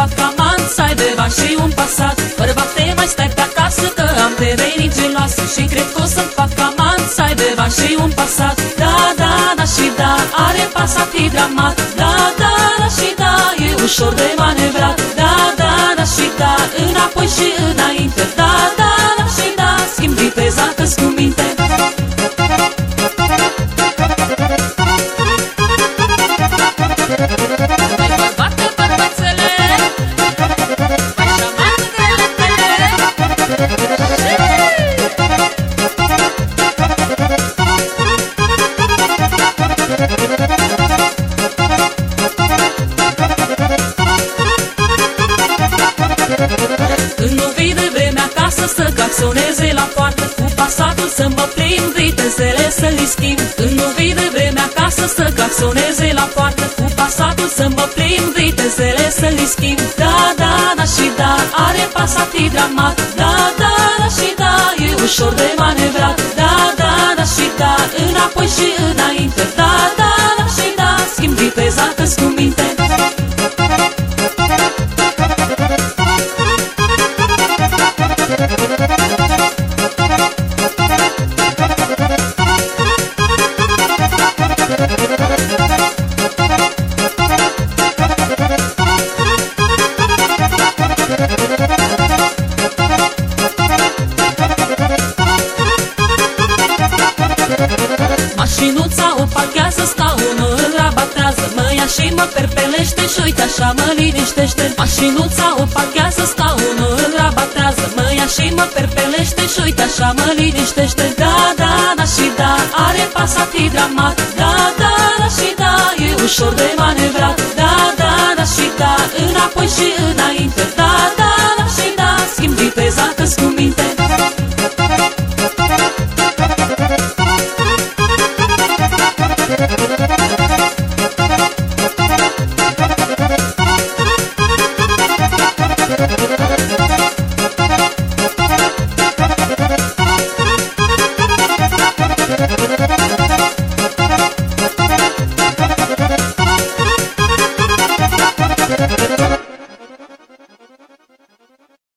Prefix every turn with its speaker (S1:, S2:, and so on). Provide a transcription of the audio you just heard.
S1: pacamant Să aibă bani și un pasat. Bărbate, mai stai pe acasă Că am devenit geloasă Și cred că o să-mi fac amant. Să aibă bani și un pasat. Da, da, da și da Are pasat hidramat Da, da, da și da E ușor de manevrat. Da, da, da și da Înapoi și înainte să claxoneze la poartă Cu pasatul să mă plimb, vitezele să li schimb. Când nu vine vremea acasă să claxoneze la poartă Cu pasatul să mă plimb, vitezele să li schimb. Da, da, da și da, are pasat hidramat Da, da, da și da, e ușor de manevrat. Da, da, da și da, înapoi și înainte perpelește și uite așa mă liniștește. Mașinuța o parchează, scaunul îl rabatează Mă ia și mă perpelește și uite așa mă liniștește. Da, da, da și da, are pasat hidramat Da, da, da și da, e ușor de manevrat. Da, da, da și da, înapoi și înainte Da, da